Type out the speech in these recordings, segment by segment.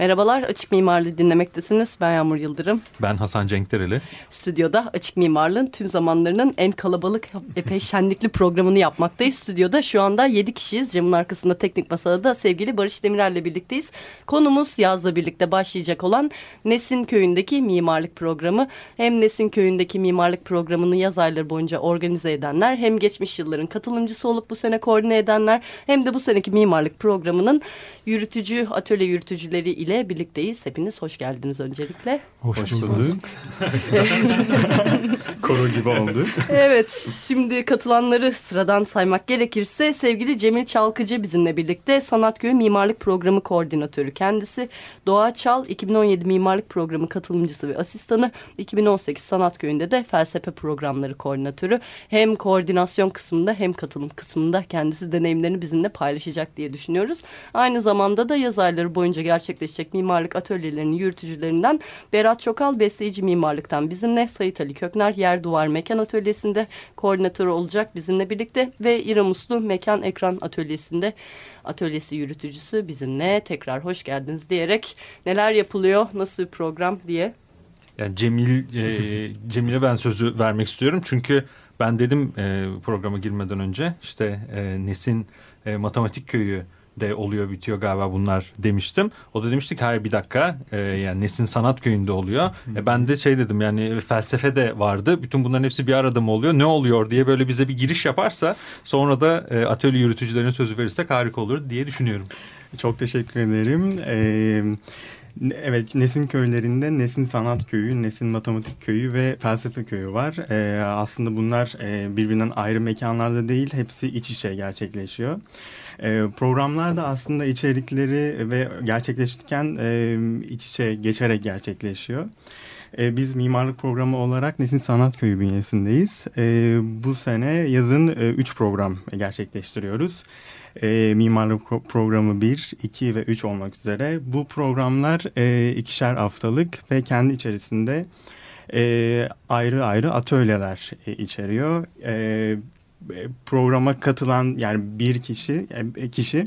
Merhabalar, Açık Mimarlığı dinlemektesiniz. Ben Yağmur Yıldırım. Ben Hasan Cenkdereli. Stüdyoda Açık Mimarlığın tüm zamanlarının en kalabalık, epey şenlikli programını yapmaktayız. Stüdyoda şu anda 7 kişiyiz. Camın arkasında teknik masada da sevgili Barış Demirel'le birlikteyiz. Konumuz yazla birlikte başlayacak olan Nesin Köyü'ndeki mimarlık programı. Hem Nesin Köyü'ndeki mimarlık programını yaz ayları boyunca organize edenler, hem geçmiş yılların katılımcısı olup bu sene koordine edenler, hem de bu seneki mimarlık programının yürütücü, atölye yürütücüleri ile ile birlikteyiz. Hepiniz hoş geldiniz öncelikle. Hoş, hoş bulduk. Koro gibi oldu. evet, şimdi katılanları sıradan saymak gerekirse sevgili Cemil Çalkıcı bizimle birlikte Sanatköy'ü Mimarlık Programı Koordinatörü kendisi. Doğa Çal 2017 Mimarlık Programı katılımcısı ve asistanı. 2018 Sanatköy'ünde de felsefe programları koordinatörü. Hem koordinasyon kısmında hem katılım kısmında kendisi deneyimlerini bizimle paylaşacak diye düşünüyoruz. Aynı zamanda da yaz ayları boyunca gerçekleşecek gerçek mimarlık atölyelerinin yürütücülerinden Berat Çokal besleyici mimarlıktan bizimle Sayit Ali Kökner yer duvar mekan atölyesinde koordinatör olacak bizimle birlikte ve İrem Uslu mekan ekran atölyesinde atölyesi yürütücüsü bizimle tekrar hoş geldiniz diyerek neler yapılıyor nasıl bir program diye. Yani Cemil e, Cemil'e ben sözü vermek istiyorum çünkü ben dedim e, programa girmeden önce işte e, Nesin e, Matematik Köyü de oluyor bitiyor galiba bunlar demiştim. O da demiştik hayır bir dakika e, yani Nesin Sanat Köyü'nde oluyor. E, ben de şey dedim yani felsefe de vardı. Bütün bunların hepsi bir arada mı oluyor? Ne oluyor diye böyle bize bir giriş yaparsa sonra da e, atölye yürütücülerine sözü verirsek harika olur diye düşünüyorum. Çok teşekkür ederim. Ee, Evet, Nesin köylerinde Nesin Sanat Köyü, Nesin Matematik Köyü ve Felsefe Köyü var. Ee, aslında bunlar e, birbirinden ayrı mekanlarda değil, hepsi iç içe gerçekleşiyor. Ee, programlar da aslında içerikleri ve gerçekleşirken e, iç içe geçerek gerçekleşiyor. E, biz mimarlık programı olarak Nesin Sanat Köyü bünyesindeyiz. E, bu sene yazın 3 e, program gerçekleştiriyoruz e, mimarlık programı 1, 2 ve 3 olmak üzere. Bu programlar e, ikişer haftalık ve kendi içerisinde e, ayrı ayrı atölyeler e, içeriyor. E, programa katılan yani bir kişi e, kişi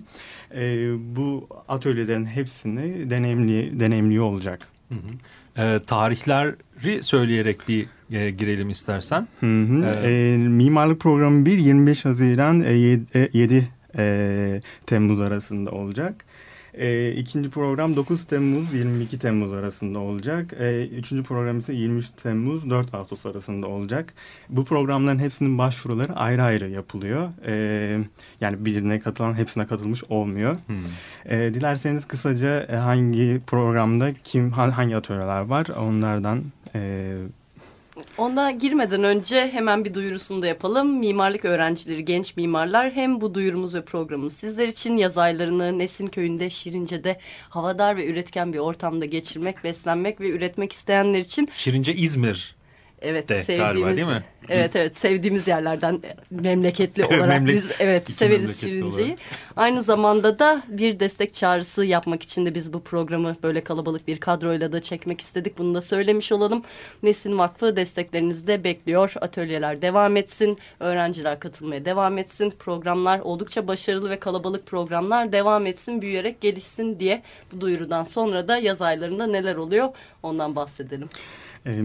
e, bu atölyelerin hepsini deneyimli deneyimliyor olacak. Hı hı. E, tarihleri söyleyerek bir e, girelim istersen. Hı hı. E, e, mimarlık programı 1 25 Haziran e, 7, 7 e, Temmuz arasında olacak. E, ikinci program 9 Temmuz 22 Temmuz arasında olacak. E, üçüncü program ise 23 Temmuz 4 Ağustos arasında olacak. Bu programların hepsinin başvuruları ayrı ayrı yapılıyor. E, yani birine katılan hepsine katılmış olmuyor. Hmm. E, dilerseniz kısaca e, hangi programda kim hangi atölyeler var onlardan e, Ona girmeden önce hemen bir duyurusunu da yapalım. Mimarlık öğrencileri, genç mimarlar hem bu duyurumuz ve programımız sizler için yaz aylarını Nesin Köyü'nde, Şirince'de havadar ve üretken bir ortamda geçirmek, beslenmek ve üretmek isteyenler için. Şirince İzmir Evet de, sevdiğimiz galiba, değil mi? Evet evet sevdiğimiz yerlerden memleketli olarak Memlek, biz evet severiz Şirince'yi. Aynı zamanda da bir destek çağrısı yapmak için de biz bu programı böyle kalabalık bir kadroyla da çekmek istedik. Bunu da söylemiş olalım. Nesin Vakfı desteklerinizi de bekliyor. Atölyeler devam etsin. Öğrenciler katılmaya devam etsin. Programlar oldukça başarılı ve kalabalık programlar devam etsin, büyüyerek gelişsin diye bu duyurudan sonra da yaz aylarında neler oluyor ondan bahsedelim. E,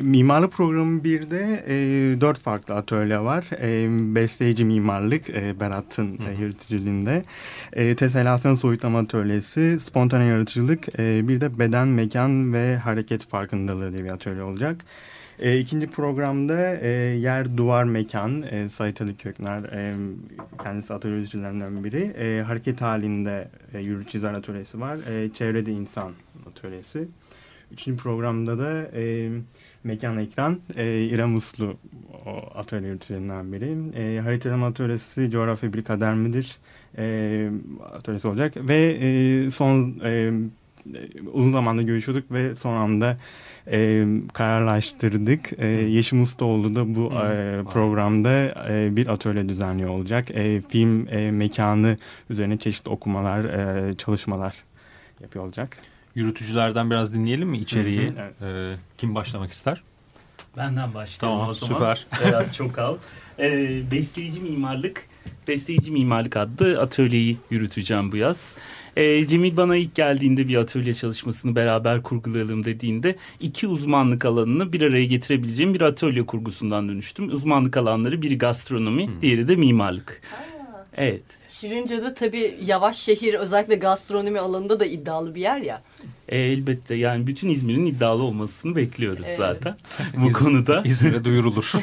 mimarlık programı birde e, dört farklı atölye var. E, besleyici mimarlık e, Berat'ın e, yürütücülüğünde. E, teselasyon soyutlama atölyesi, spontane yaratıcılık, e, bir de beden, mekan ve hareket farkındalığı diye bir atölye olacak. E, ikinci programda e, yer duvar mekan e, Sait Ali Kökner e, kendisi atölye yürütücülerinden biri. E, hareket halinde e, yürütücüler atölyesi var. E, çevrede insan atölyesi. Üçüncü programda da e, Mekan Ekran, e, İrem Uslu o atölye yöneticilerinden biri. E, haritalama atölyesi coğrafya bir kader midir? E, atölyesi olacak ve e, son e, uzun zamanda görüşüyorduk ve son anda e, kararlaştırdık. E, Yeşim Ustaoğlu da bu e, programda e, bir atölye düzenliyor olacak. E, film e, mekanı üzerine çeşitli okumalar, e, çalışmalar yapıyor olacak. Yürütücülerden biraz dinleyelim mi içeriği? Hı hı, Ee, kim başlamak ister? Benden başlayalım Tamam, o zaman. süper. Berat Çokal. Ee, Besleyici Mimarlık Besleyici Mimarlık adlı atölyeyi yürüteceğim bu yaz. Ee, Cemil bana ilk geldiğinde bir atölye çalışmasını beraber kurgulayalım dediğinde iki uzmanlık alanını bir araya getirebileceğim bir atölye kurgusundan dönüştüm. Uzmanlık alanları biri gastronomi, diğeri de mimarlık. Evet. Şirince'de tabii yavaş şehir özellikle gastronomi alanında da iddialı bir yer ya. E, elbette yani bütün İzmir'in iddialı olmasını bekliyoruz Evet. zaten bu konuda. İzmir'e duyurulur.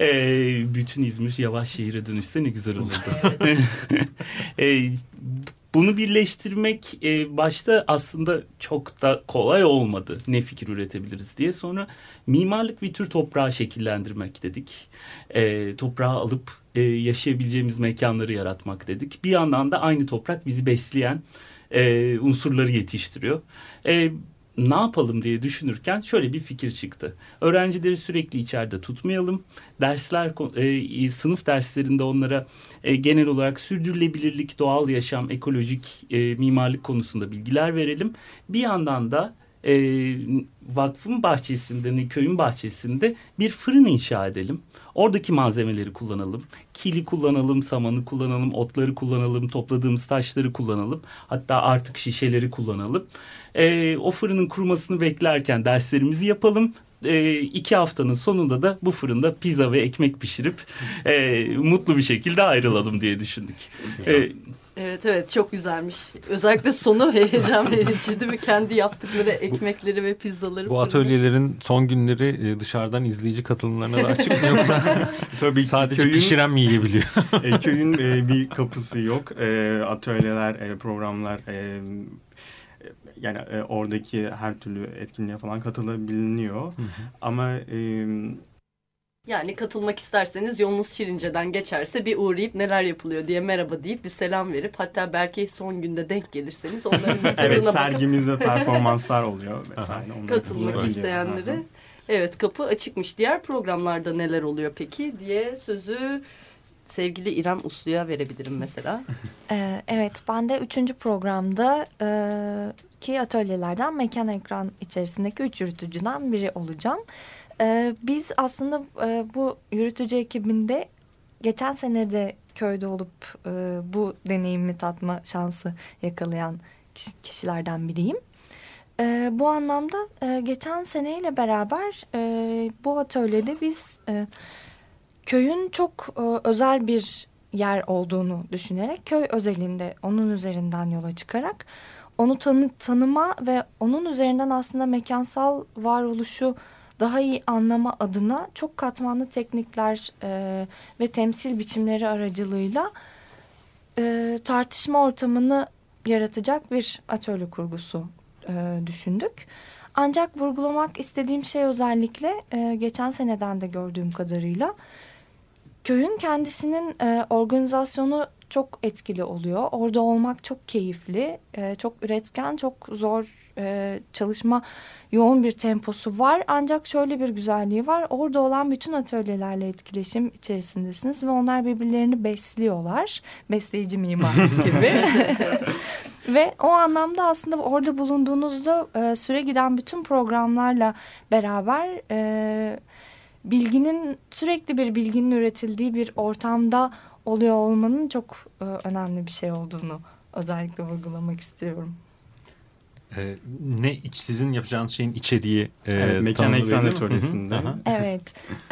E, bütün İzmir yavaş şehire dönüşse ne güzel olurdu. E, bunu birleştirmek e, başta aslında çok da kolay olmadı. Ne fikir üretebiliriz diye. Sonra mimarlık bir tür toprağı şekillendirmek dedik. E, toprağı alıp e, yaşayabileceğimiz mekanları yaratmak dedik. Bir yandan da aynı toprak bizi besleyen e, unsurları yetiştiriyor. E, ne yapalım diye düşünürken şöyle bir fikir çıktı. Öğrencileri sürekli içeride tutmayalım. Dersler, e, sınıf derslerinde onlara e, genel olarak sürdürülebilirlik, doğal yaşam, ekolojik, e, mimarlık konusunda bilgiler verelim. Bir yandan da e, vakfın bahçesinde, köyün bahçesinde bir fırın inşa edelim. Oradaki malzemeleri kullanalım. Kili kullanalım, samanı kullanalım, otları kullanalım, topladığımız taşları kullanalım. Hatta artık şişeleri kullanalım. E, o fırının kurumasını beklerken derslerimizi yapalım. E, iki haftanın sonunda da bu fırında pizza ve ekmek pişirip e, mutlu bir şekilde ayrılalım diye düşündük. E, Evet evet çok güzelmiş. Özellikle sonu heyecan verici değil mi? Kendi yaptıkları ekmekleri ve pizzaları. Bu fırında. atölyelerin son günleri e, dışarıdan izleyici katılımlarına da açık mı yoksa Tabii sadece köyün- pişiren mi yiyebiliyor? e, köyün e, bir kapısı yok. E, atölyeler, e, programlar e, yani e, oradaki her türlü etkinliğe falan katılabiliyor. Ama e, Yani katılmak isterseniz yolunuz Şirince'den geçerse bir uğrayıp neler yapılıyor diye merhaba deyip bir selam verip hatta belki son günde denk gelirseniz onların evet bakıp sergimizde performanslar oluyor vesaire. Onlara katılmak isteyenlere. Evet kapı açıkmış. Diğer programlarda neler oluyor peki diye sözü sevgili İrem Uslu'ya verebilirim mesela. Ee, evet, ben de üçüncü programda e, ki atölyelerden mekan ekran içerisindeki üç yürütücüden biri olacağım. Ee, biz aslında e, bu yürütücü ekibinde geçen sene de köyde olup e, bu deneyimi tatma şansı yakalayan kişi- kişilerden biriyim. E, bu anlamda e, geçen seneyle beraber e, bu atölyede biz e, köyün çok e, özel bir yer olduğunu düşünerek köy özelinde onun üzerinden yola çıkarak onu tanı, tanıma ve onun üzerinden aslında mekansal varoluşu daha iyi anlama adına çok katmanlı teknikler e, ve temsil biçimleri aracılığıyla e, tartışma ortamını yaratacak bir atölye kurgusu e, düşündük. Ancak vurgulamak istediğim şey özellikle e, geçen seneden de gördüğüm kadarıyla köyün kendisinin e, organizasyonu çok etkili oluyor. Orada olmak çok keyifli, e, çok üretken, çok zor e, çalışma, yoğun bir temposu var. Ancak şöyle bir güzelliği var. Orada olan bütün atölyelerle etkileşim içerisindesiniz ve onlar birbirlerini besliyorlar. Besleyici mimar gibi. ve o anlamda aslında orada bulunduğunuzda e, süre giden bütün programlarla beraber... E, bilginin sürekli bir bilginin üretildiği bir ortamda oluyor olmanın çok e, önemli bir şey olduğunu özellikle vurgulamak istiyorum. Ee, ne iç- sizin yapacağınız şeyin içeriği e, Evet, mekan ekran atölyesinde. Evet.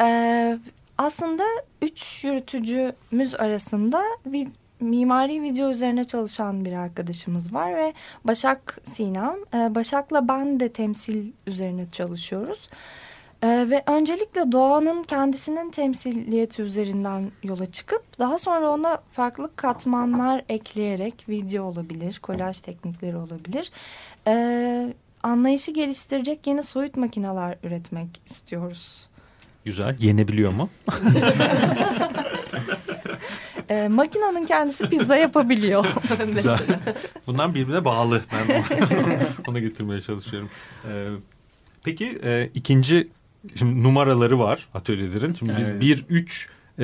Ee, aslında üç yürütücümüz arasında bir mimari video üzerine çalışan bir arkadaşımız var ve Başak Sinem. Ee, Başak'la ben de temsil üzerine çalışıyoruz. Ee, ve öncelikle doğanın kendisinin temsiliyeti üzerinden yola çıkıp daha sonra ona farklı katmanlar ekleyerek video olabilir, kolaj teknikleri olabilir. Ee, anlayışı geliştirecek yeni soyut makineler üretmek istiyoruz. Güzel. Yenebiliyor mu? E, makinenin kendisi pizza yapabiliyor. Güzel. Bunlar birbirine bağlı. Ben onu getirmeye çalışıyorum. Ee, peki e, ikinci şimdi numaraları var atölyelerin. Şimdi biz Evet. bir, üç, e,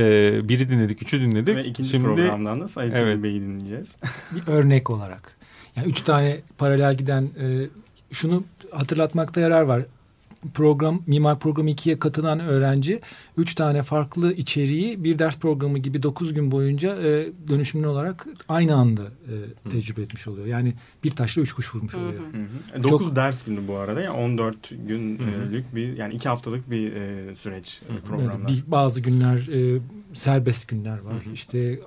biri dinledik, üçü dinledik. Ve ikinci şimdi programdan da Sait evet. Bey'i dinleyeceğiz. bir örnek olarak. Yani üç tane paralel giden e, şunu hatırlatmakta yarar var. Program Mimar Programı 2'ye katılan öğrenci üç tane farklı içeriği bir ders programı gibi dokuz gün boyunca e, dönüşümlü olarak aynı anda e, tecrübe etmiş oluyor. Yani bir taşla üç kuş vurmuş oluyor. Hı hı. 9 ders günü bu arada. Yani 14 günlük bir yani iki haftalık bir e, süreç e, Evet, programda. bir, bazı günler e, serbest günler var. İşte e,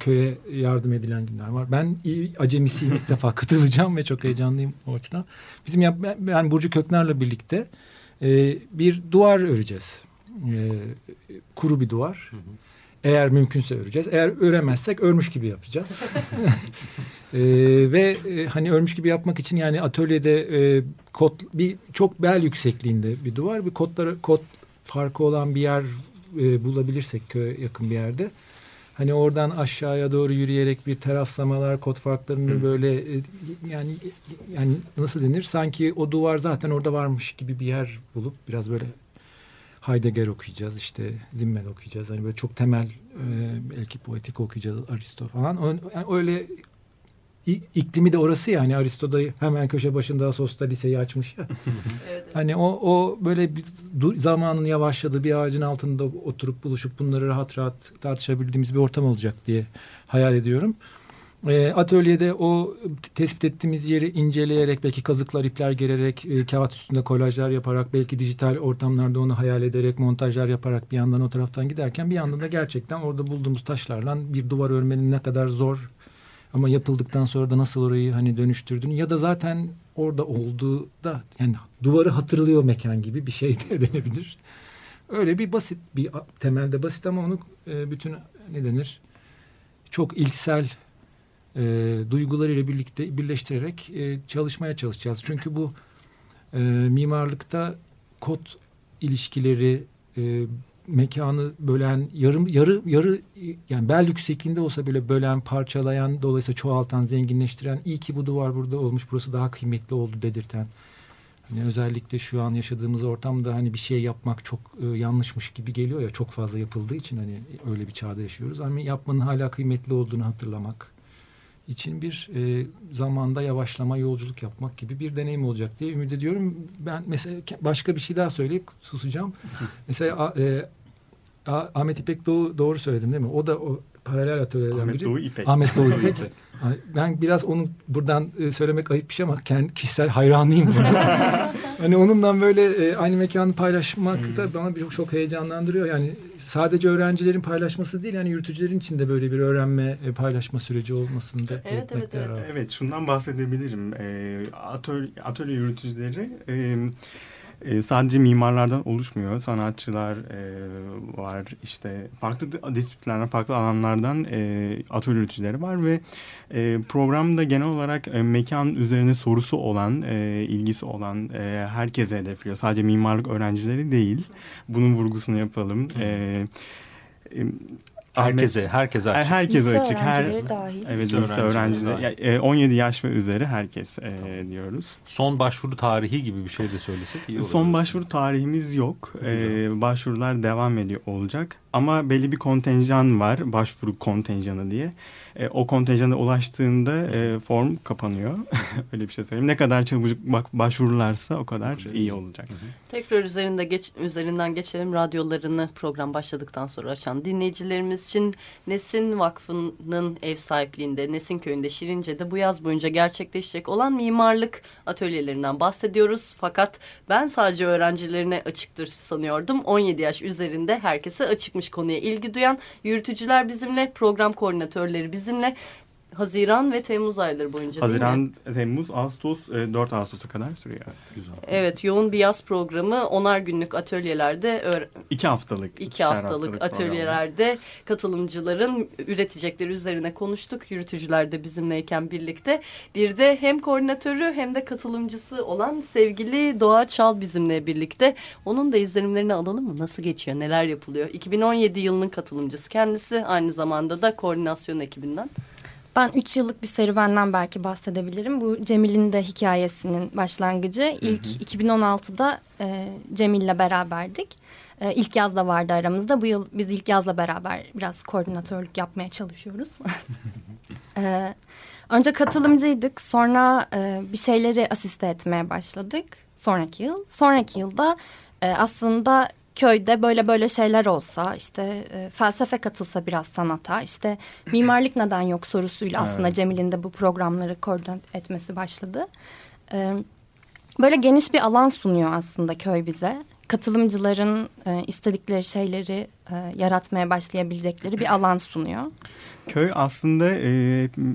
köye yardım edilen günler var. Ben iyi, acemisiyim ilk defa katılacağım ve çok heyecanlıyım o açıdan. Bizim yap, ben, ben Burcu Kökner'le birlikte e, bir duvar öreceğiz. E, kuru bir duvar. Eğer mümkünse öreceğiz. Eğer öremezsek örmüş gibi yapacağız. E, ve e, hani örmüş gibi yapmak için yani atölyede e, kot bir çok bel yüksekliğinde bir duvar, bir kotları kot farkı olan bir yer e, bulabilirsek köye yakın bir yerde. Hani oradan aşağıya doğru yürüyerek bir teraslamalar, kot farklarını böyle e, yani yani nasıl denir? Sanki o duvar zaten orada varmış gibi bir yer bulup biraz böyle Heidegger okuyacağız işte Zimmel okuyacağız. Hani böyle çok temel e, belki poetik okuyacağız Aristo falan. O- Yani öyle iklimi de orası yani Aristo da hemen köşe başında Sosta liseyi açmış ya. Hani o o böyle bir zamanın yavaşladığı bir ağacın altında oturup buluşup bunları rahat rahat tartışabildiğimiz bir ortam olacak diye hayal ediyorum. E, atölyede o tespit ettiğimiz yeri inceleyerek belki kazıklar ipler gererek e, kağıt üstünde kolajlar yaparak belki dijital ortamlarda onu hayal ederek montajlar yaparak bir yandan o taraftan giderken bir yandan da gerçekten orada bulduğumuz taşlarla bir duvar örmenin ne kadar zor ama yapıldıktan sonra da nasıl orayı hani dönüştürdüğünü ya da zaten orada olduğu da yani duvarı hatırlıyor mekan gibi bir şey de denebilir. Öyle bir basit bir temelde basit ama onu e, bütün ne denir çok ilksel e, duygularıyla birlikte birleştirerek e, çalışmaya çalışacağız. Çünkü bu e, mimarlıkta kod ilişkileri e, mekanı bölen yarım yarı yarı yani bel yüksekliğinde olsa böyle bölen parçalayan dolayısıyla çoğaltan zenginleştiren iyi ki bu duvar burada olmuş burası daha kıymetli oldu dedirten hani özellikle şu an yaşadığımız ortamda hani bir şey yapmak çok e, yanlışmış gibi geliyor ya çok fazla yapıldığı için hani öyle bir çağda yaşıyoruz ama yapmanın hala kıymetli olduğunu hatırlamak için bir e, zamanda yavaşlama yolculuk yapmak gibi bir deneyim olacak diye ümit ediyorum. Ben mesela başka bir şey daha söyleyip susacağım. mesela e, Ahmet İpek Doğu doğru söyledim değil mi? O da o paralel atölyelerden Ahmet biri. Doğu İpek. Ahmet Doğu İpek. Ben biraz onu buradan e, söylemek ayıp bir şey ama kendi kişisel hayranıyım. hani onunla böyle e, aynı mekanı paylaşmak da bana bir çok, çok heyecanlandırıyor. Yani sadece öğrencilerin paylaşması değil yani yürütücülerin içinde böyle bir öğrenme e, paylaşma süreci olmasını da Evet, evet, evet. Evet şundan bahsedebilirim. E, atölye, atölye yürütücüleri e, e, sadece mimarlardan oluşmuyor. Sanatçılar e, var işte farklı di- disiplinlerden farklı alanlardan e, atölye var ve e, programda genel olarak e, mekan üzerine sorusu olan, e, ilgisi olan e, herkese hedefliyor. Sadece mimarlık öğrencileri değil. Bunun vurgusunu yapalım. E, e, Herkese, herkese açık. herkese Lise açık. Her, dahil. Evet Lise lise öğrencileri dahil. Ya, e, 17 yaş ve üzeri herkes e, diyoruz. Son başvuru tarihi gibi bir şey de söylesek iyi olur. Son başvuru tarihimiz yok. E, başvurular devam ediyor olacak. Ama belli bir kontenjan var. Başvuru kontenjanı diye. E, o kontenjana ulaştığında e, form kapanıyor. Öyle bir şey söyleyeyim. Ne kadar çabucak bak, başvururlarsa o kadar iyi olacak. Tekrar üzerinde geç, üzerinden geçelim radyolarını program başladıktan sonra açan dinleyicilerimiz için Nesin Vakfı'nın ev sahipliğinde Nesin Köyü'nde Şirince'de bu yaz boyunca gerçekleşecek olan mimarlık atölyelerinden bahsediyoruz. Fakat ben sadece öğrencilerine açıktır sanıyordum. 17 yaş üzerinde herkese açıkmış konuya ilgi duyan yürütücüler bizimle, program koordinatörleri bizimle. Haziran ve Temmuz ayları boyunca? Haziran, Temmuz, Ağustos, e, 4 Ağustos'a kadar sürüyor. Evet. Güzel. Evet yoğun bir yaz programı onar günlük atölyelerde İki haftalık. iki haftalık programlar. atölyelerde katılımcıların üretecekleri üzerine konuştuk. Yürütücüler de bizimleyken birlikte. Bir de hem koordinatörü hem de katılımcısı olan sevgili Doğa Çal bizimle birlikte. Onun da izlenimlerini alalım mı? Nasıl geçiyor? Neler yapılıyor? 2017 yılının katılımcısı kendisi. Aynı zamanda da koordinasyon ekibinden. Ben 3 yıllık bir serüvenden belki bahsedebilirim. Bu Cemil'in de hikayesinin başlangıcı. İlk 2016'da e, Cemil'le beraberdik. E, ilk yaz da vardı aramızda. Bu yıl biz ilk yazla beraber biraz koordinatörlük yapmaya çalışıyoruz. e, önce katılımcıydık. Sonra e, bir şeyleri asiste etmeye başladık. Sonraki yıl. Sonraki yılda e, aslında köyde böyle böyle şeyler olsa işte e, felsefe katılsa biraz sanata işte mimarlık neden yok sorusuyla aslında Evet. Cemil'in de bu programları koordine etmesi başladı. E, böyle geniş bir alan sunuyor aslında köy bize. Katılımcıların e, istedikleri şeyleri e, yaratmaya başlayabilecekleri bir alan sunuyor. Köy aslında e,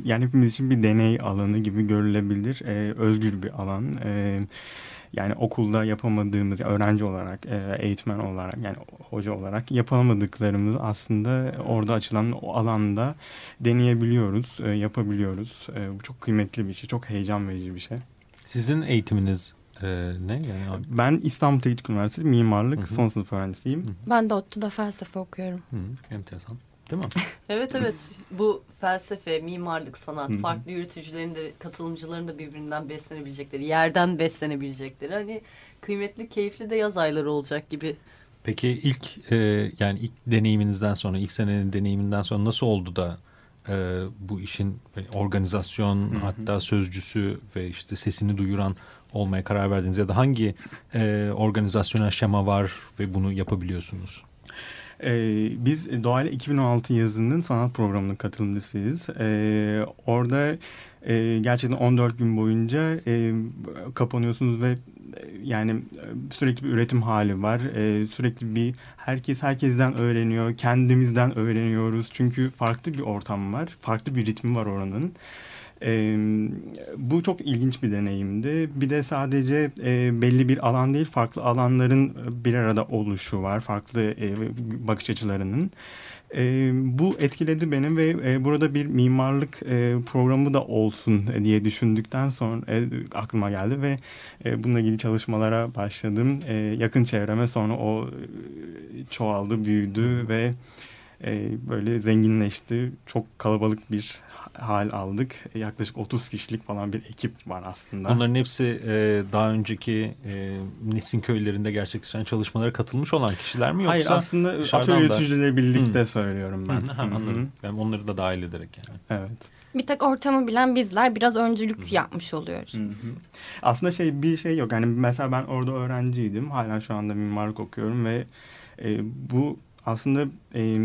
yani hepimiz için bir deney alanı gibi görülebilir. E, özgür bir alan. E, yani okulda yapamadığımız öğrenci olarak, e, eğitmen olarak yani hoca olarak yapamadıklarımızı aslında orada açılan o alanda deneyebiliyoruz, e, yapabiliyoruz. E, bu çok kıymetli bir şey, çok heyecan verici bir şey. Sizin eğitiminiz e, ne? Yani, Ben İstanbul Teknik Üniversitesi mimarlık Hı hı. son sınıf öğrencisiyim. Ben de ODTÜ'de felsefe okuyorum. Hı, enteresan. Değil mi? Evet evet bu felsefe, mimarlık, sanat, Hı hı. farklı yürütücülerin de katılımcıların da birbirinden beslenebilecekleri, yerden beslenebilecekleri hani kıymetli, keyifli de yaz ayları olacak gibi. Peki ilk e, yani ilk deneyiminizden sonra, ilk senenin deneyiminden sonra nasıl oldu da e, bu işin böyle organizasyon Hı hı. hatta sözcüsü ve işte sesini duyuran olmaya karar verdiniz ya da hangi e, organizasyonel şema var ve bunu yapabiliyorsunuz? Ee, biz Doğayla 2016 yazının sanat programının katılımcısıyız. Ee, orada e, gerçekten 14 gün boyunca e, kapanıyorsunuz ve e, yani e, sürekli bir üretim hali var. E, sürekli bir herkes herkesten öğreniyor. Kendimizden öğreniyoruz. Çünkü farklı bir ortam var. Farklı bir ritmi var oranın. Ee, bu çok ilginç bir deneyimdi. Bir de sadece e, belli bir alan değil, farklı alanların bir arada oluşu var, farklı e, bakış açılarının. E, bu etkiledi beni ve e, burada bir mimarlık e, programı da olsun diye düşündükten sonra e, aklıma geldi ve e, bununla ilgili çalışmalara başladım. E, yakın çevreme sonra o e, çoğaldı, büyüdü ve e, böyle zenginleşti. Çok kalabalık bir hal aldık. Yaklaşık 30 kişilik falan bir ekip var aslında. Bunların hepsi e, daha önceki e, Nesin köylerinde gerçekleşen çalışmalara katılmış olan kişiler mi yoksa? Hayır aslında atölye da- yöneticileri birlikte Hı. söylüyorum ben. Hı, ha, anladım. Yani onları da dahil ederek yani. Evet. Bir tek ortamı bilen bizler biraz öncülük yapmış oluyoruz. Hı hı. Aslında şey bir şey yok. Yani mesela ben orada öğrenciydim. Hala şu anda mimarlık okuyorum ve e, bu aslında e,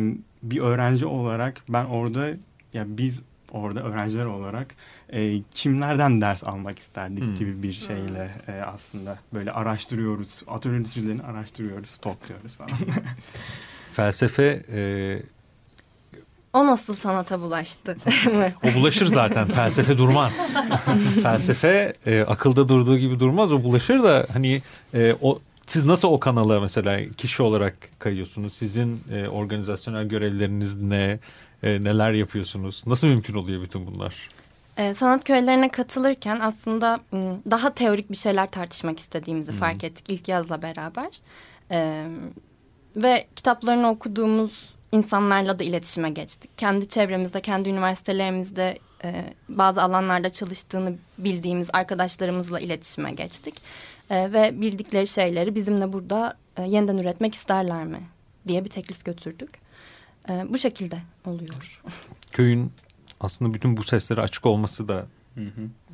bir öğrenci olarak ben orada ya biz orada öğrenciler olarak e, kimlerden ders almak isterdik Hmm. gibi bir şeyle e, aslında böyle araştırıyoruz. Atölye araştırıyoruz, topluyoruz falan. Felsefe e, O nasıl sanata bulaştı? o bulaşır zaten. Felsefe durmaz. Felsefe e, akılda durduğu gibi durmaz. O bulaşır da hani e, o siz nasıl o kanala mesela kişi olarak kayıyorsunuz? Sizin e, organizasyonel görevleriniz ne? E, neler yapıyorsunuz? Nasıl mümkün oluyor bütün bunlar? Ee, sanat köylerine katılırken aslında m, daha teorik bir şeyler tartışmak istediğimizi fark ettik ilk yazla beraber. Ee, ve kitaplarını okuduğumuz insanlarla da iletişime geçtik. Kendi çevremizde, kendi üniversitelerimizde e, bazı alanlarda çalıştığını bildiğimiz arkadaşlarımızla iletişime geçtik. E, ve bildikleri şeyleri bizimle burada e, yeniden üretmek isterler mi diye bir teklif götürdük. E, bu şekilde oluyor. Köyün aslında bütün bu seslere açık olması da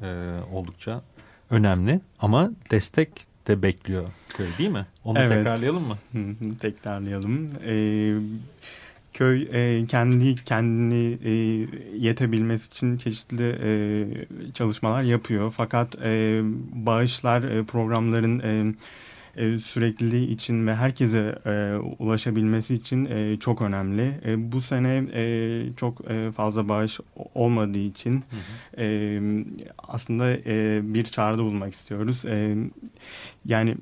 e, oldukça önemli. Ama destek de bekliyor köy değil mi? Onu Evet. tekrarlayalım mı? Hı hı, Tekrarlayalım. Ee, köy e, kendi kendini e, yetebilmesi için çeşitli e, çalışmalar yapıyor. Fakat e, bağışlar e, programların e, e, sürekliliği için ve herkese e, ulaşabilmesi için e, çok önemli. E, bu sene e, çok e, fazla bağış olmadığı için e, aslında e, bir çağrıda bulmak istiyoruz. E, yani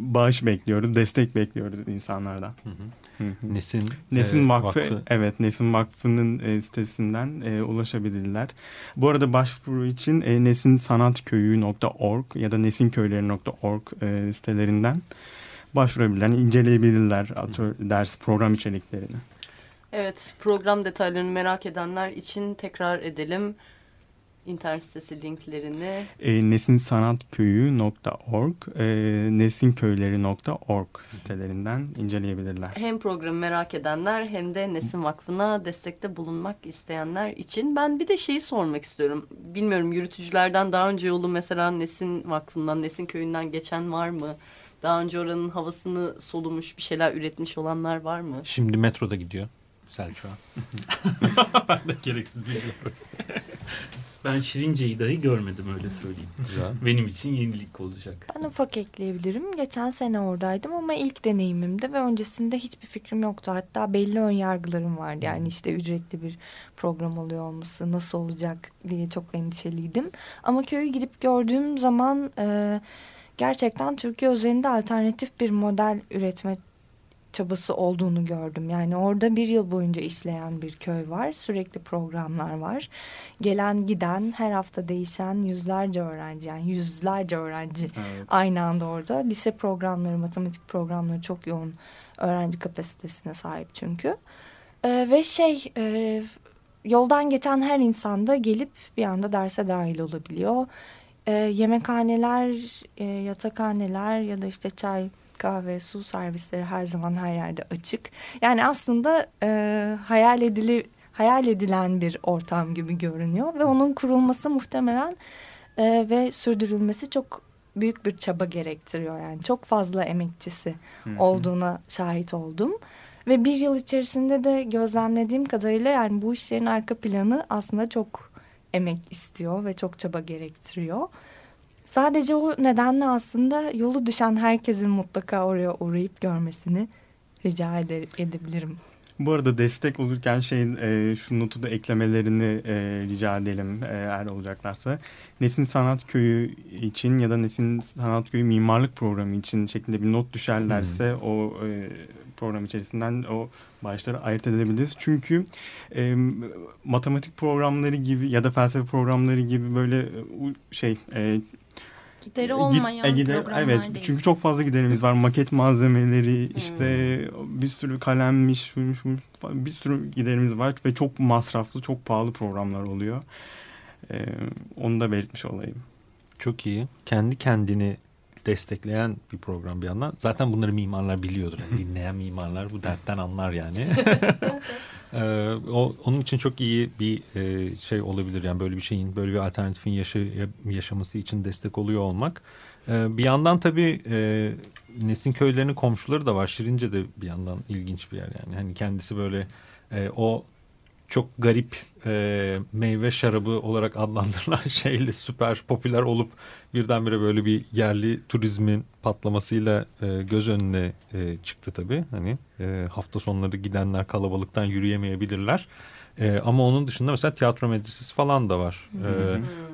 bağış bekliyoruz, destek bekliyoruz insanlardan. Hı hı. Nesin Nesin e, Vakfı, Vakfı evet Nesin Vakfı'nın e, sitesinden e, ulaşabilirler. Bu arada başvuru için e, nesinsanatköyu.org ya da nesinköyleri.org e, sitelerinden başvurabilirler, inceleyebilirler atör, ders program içeriklerini. Evet, program detaylarını merak edenler için tekrar edelim internet sitesi linklerini. E, nesinsanatköyu.org, e, nesinköyleri.org sitelerinden inceleyebilirler. Hem programı merak edenler hem de Nesin Vakfı'na destekte bulunmak isteyenler için. Ben bir de şeyi sormak istiyorum. Bilmiyorum yürütücülerden daha önce yolu mesela Nesin Vakfı'ndan, Nesin Köyü'nden geçen var mı? Daha önce oranın havasını solumuş bir şeyler üretmiş olanlar var mı? Şimdi metroda gidiyor Selçuk'a. ben de gereksiz bir Ben Şirince'yi dahi görmedim öyle söyleyeyim. Güzel. Benim için yenilik olacak. Ben ufak ekleyebilirim. Geçen sene oradaydım ama ilk deneyimimdi ve öncesinde hiçbir fikrim yoktu. Hatta belli ön yargılarım vardı. Yani işte ücretli bir program oluyor olması nasıl olacak diye çok endişeliydim. Ama köyü gidip gördüğüm zaman e, gerçekten Türkiye üzerinde alternatif bir model üretme çabası olduğunu gördüm. Yani orada bir yıl boyunca işleyen bir köy var. Sürekli programlar var. Gelen giden her hafta değişen yüzlerce öğrenci yani yüzlerce öğrenci evet. aynı anda orada. Lise programları, matematik programları çok yoğun öğrenci kapasitesine sahip çünkü. Ee, ve şey e, yoldan geçen her insan da gelip bir anda derse dahil olabiliyor. Ee, yemekhaneler, e, yatakhaneler ya da işte çay kahve, su servisleri her zaman her yerde açık. Yani aslında e, hayal edili hayal edilen bir ortam gibi görünüyor ve onun kurulması muhtemelen e, ve sürdürülmesi çok büyük bir çaba gerektiriyor. Yani çok fazla emekçisi olduğuna şahit oldum. Ve bir yıl içerisinde de gözlemlediğim kadarıyla yani bu işlerin arka planı aslında çok emek istiyor ve çok çaba gerektiriyor. Sadece o nedenle aslında yolu düşen herkesin mutlaka oraya uğrayıp görmesini rica ede edebilirim. Bu arada destek olurken şeyin e, şu notu da eklemelerini e, rica edelim e, eğer olacaklarsa. Nesin Sanat Köyü için ya da Nesin Sanat Köyü mimarlık programı için şeklinde bir not düşerlerse hmm. o e, program içerisinden o başları ayırt edebiliriz. Çünkü e, matematik programları gibi ya da felsefe programları gibi böyle şey e, Gideri olmayan e, gider, programlar evet, değil. Çünkü çok fazla giderimiz var. Maket malzemeleri işte hmm. bir sürü kalemmiş bir sürü giderimiz var ve çok masraflı çok pahalı programlar oluyor. Ee, onu da belirtmiş olayım. Çok iyi. Kendi kendini destekleyen bir program bir yandan. Zaten bunları mimarlar biliyordur. Yani dinleyen mimarlar bu dertten anlar yani. ee, o, onun için çok iyi bir e, şey olabilir. Yani böyle bir şeyin, böyle bir alternatifin yaşa, yaşaması için destek oluyor olmak. Ee, bir yandan tabii e, Nesin köylerinin komşuları da var. Şirince de bir yandan ilginç bir yer yani. Hani kendisi böyle e, o çok garip e, meyve şarabı olarak adlandırılan şeyle süper popüler olup birdenbire böyle bir yerli turizmin patlamasıyla e, göz önüne e, çıktı tabii. Hani e, hafta sonları gidenler kalabalıktan yürüyemeyebilirler. E, ama onun dışında mesela tiyatro medresesi falan da var e,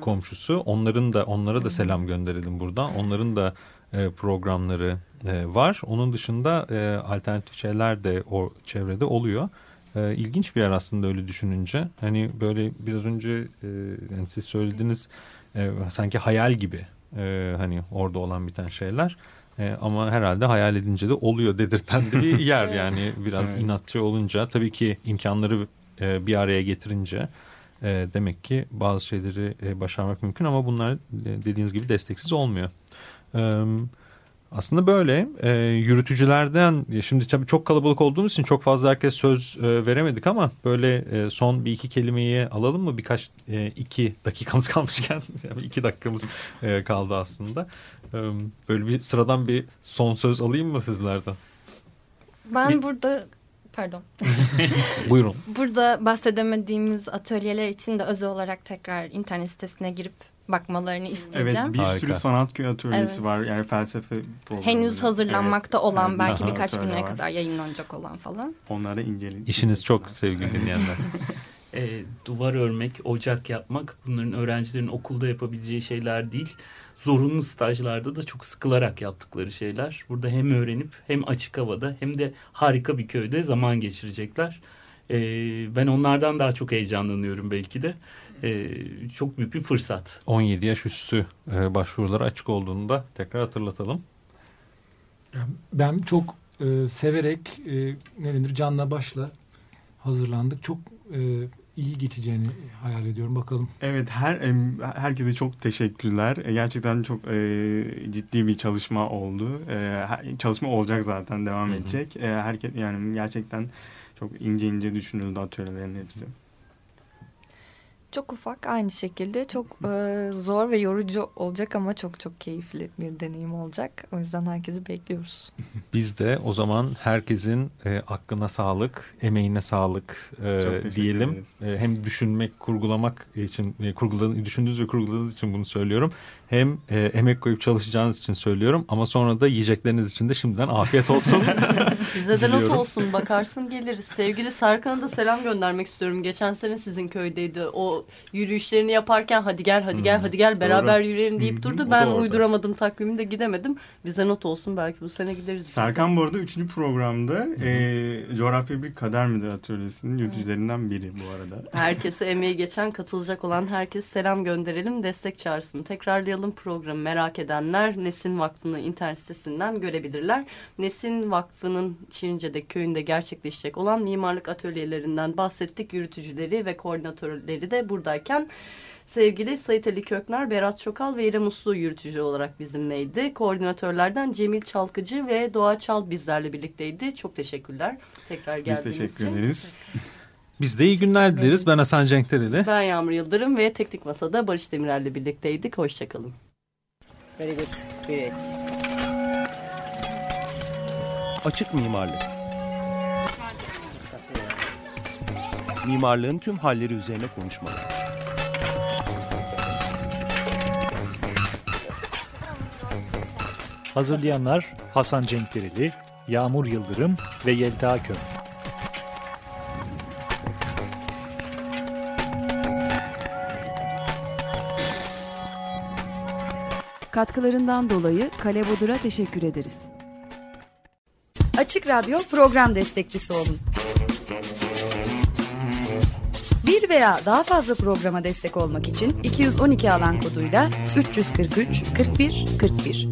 komşusu. Onların da onlara da selam gönderelim buradan. Onların da e, programları e, var. Onun dışında e, alternatif şeyler de o çevrede oluyor. E, ilginç bir yer aslında öyle düşününce. Hani böyle biraz önce e, yani siz söylediğiniz e, sanki hayal gibi e, hani orada olan biten şeyler. E, ama herhalde hayal edince de oluyor dedirten de bir yer yani biraz evet. inatçı olunca tabii ki imkanları e, bir araya getirince e, demek ki bazı şeyleri e, başarmak mümkün ama bunlar e, dediğiniz gibi desteksiz olmuyor. Evet. Aslında böyle e, yürütücülerden şimdi tabii çok kalabalık olduğumuz için çok fazla herkes söz e, veremedik ama böyle e, son bir iki kelimeyi alalım mı birkaç e, iki dakikamız kalmışken yani iki dakikamız e, kaldı aslında e, böyle bir sıradan bir son söz alayım mı sizlerden? Ben bir... burada pardon. Buyurun. Burada bahsedemediğimiz atölyeler için de özel olarak tekrar internet sitesine girip bakmalarını isteyeceğim. Evet bir Harika. sürü sanat köyü atölyesi Evet. var. Yani felsefe programı. Henüz hazırlanmakta olan Evet, belki aha, birkaç güne var. kadar yayınlanacak olan falan. Onları inceleyin. İşiniz çok sevgili dinleyenler. e, duvar örmek, ocak yapmak bunların öğrencilerin okulda yapabileceği şeyler değil. Zorunlu stajlarda da çok sıkılarak yaptıkları şeyler. Burada hem öğrenip hem açık havada hem de harika bir köyde zaman geçirecekler. E, ben onlardan daha çok heyecanlanıyorum belki de. E, çok büyük bir fırsat. 17 yaş üstü e, başvuruları açık olduğunu da tekrar hatırlatalım. Ben çok e, severek e, ne denir canla başla hazırlandık. Çok e, iyi geçeceğini hayal ediyorum. Bakalım. Evet her em, herkese çok teşekkürler. E, Gerçekten çok e, ciddi bir çalışma oldu. E, çalışma olacak zaten devam Hı hı. edecek. E, herkes yani gerçekten çok ince ince düşünüldü atölyelerin hepsi. Çok ufak aynı şekilde çok e, zor ve yorucu olacak ama çok çok keyifli bir deneyim olacak. O yüzden herkesi bekliyoruz. Biz de o zaman herkesin e, aklına sağlık, emeğine sağlık e, diyelim. ederiz. E, hem düşünmek, kurgulamak için, e, kurguladığınız, düşündüğünüz ve kurguladığınız için bunu söylüyorum. Hem e, emek koyup çalışacağınız için söylüyorum. Ama sonra da yiyecekleriniz için de şimdiden afiyet olsun. Bize de not olsun bakarsın geliriz. Sevgili Serkan'a da selam göndermek istiyorum. Geçen sene sizin köydeydi. O yürüyüşlerini yaparken hadi gel hadi gel Hmm, hadi gel beraber doğru. yürüyelim deyip durdu. o Ben uyduramadım takvimde gidemedim. Bize not olsun belki bu sene gideriz. Serkan bu arada 3. programda e, Coğrafya Bir Kader Midir Atölyesi'nin yöneticilerinden biri bu arada. Herkese emeği geçen katılacak olan herkes selam gönderelim destek çağırsın. Tekrarlayalım programı merak edenler Nesin Vakfı'nın internet sitesinden görebilirler. Nesin Vakfı'nın Şirince'de köyünde gerçekleşecek olan mimarlık atölyelerinden bahsettik. Yürütücüleri ve koordinatörleri de buradayken sevgili Sait Ali Kökner, Berat Çokal ve İrem Uslu yürütücü olarak bizimleydi. Koordinatörlerden Cemil Çalkıcı ve Doğa Çal bizlerle birlikteydi. Çok teşekkürler. Tekrar Biz geldiğiniz teşekkür için. ederiz. Biz de iyi günler dileriz. Ben Hasan Cenkdereli. Ben Yağmur Yıldırım ve Teknik Masa'da Barış Demirel'le birlikteydik. Hoşçakalın. Very good. Great. Açık mimarlık. Mimarlığın tüm halleri üzerine konuşmalar. Hazırlayanlar Hasan Cenkdereli, Yağmur Yıldırım ve Yelta Kök. Katkılarından dolayı Kale Bodur'a teşekkür ederiz. Açık Radyo program destekçisi olun. Bir veya daha fazla programa destek olmak için 212 alan koduyla 343 41 41